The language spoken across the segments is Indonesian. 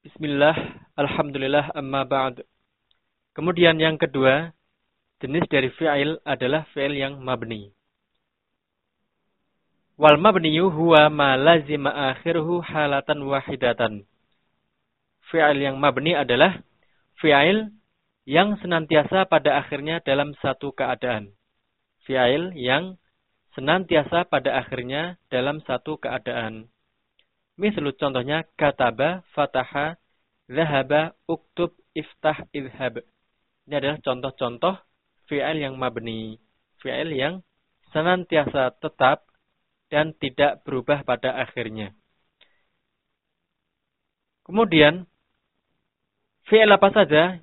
Bismillah, Alhamdulillah, amma ba'd. Kemudian yang kedua, jenis dari fi'il adalah fi'il yang mabni. Wal mabniyu huwa ma lazima akhiruhu halatan wahidatan. Fi'il yang mabni adalah fi'il yang senantiasa pada akhirnya dalam satu keadaan. Fi'il yang senantiasa pada akhirnya dalam satu keadaan. Misal contohnya kataba, fataha, zahaba, uktub, iftah, idhab. Ini adalah contoh-contoh fi'il yang mabni. Fi'il yang senantiasa tetap dan tidak berubah pada akhirnya. Kemudian, fi'il apa saja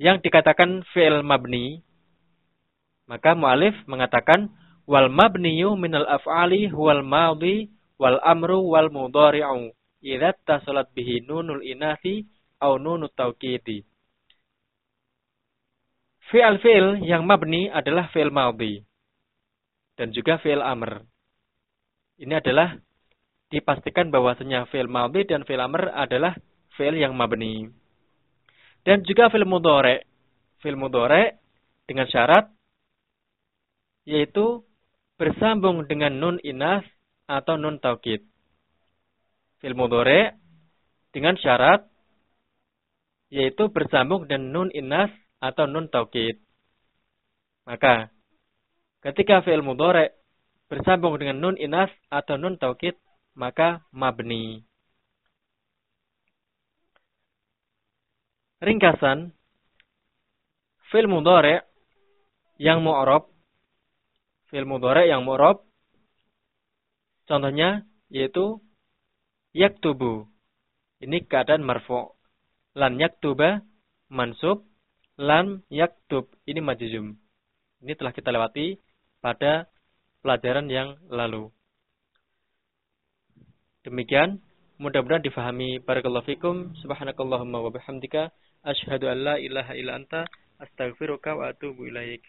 yang dikatakan fi'il mabni, maka mu'alif mengatakan, wal mabniyu minal af'ali huwal madhi wal amru wal mudhari'u idza tasalat bihi nunul inasi au nunut taukidi. Fi'al fi'il yang mabni adalah fi'il madhi dan juga fi'il amr. Ini adalah dipastikan bahwasanya fi'il madhi dan fi'il amr adalah fi'il yang mabni. Dan juga fi'il mudhari'. Fi'il mudhari' dengan syarat yaitu bersambung dengan nun inas atau nun taukid. Fil mudhari dengan syarat yaitu bersambung dengan nun inas atau nun taukid. Maka ketika fi'il mudhari bersambung dengan nun inas atau nun taukid, maka mabni. Ringkasan fi'il mudhari yang mu'rab fi'il mudhari yang mu'rab Contohnya yaitu yaktubu. Ini keadaan marfu. Lan yaktuba mansub. Lan yaktub. Ini majzum. Ini telah kita lewati pada pelajaran yang lalu. Demikian. Mudah-mudahan difahami. Barakallahu fikum. Subhanakallahumma wa bihamdika. Ashhadu an la ilaha illa anta. Astaghfiruka wa atubu ilaik.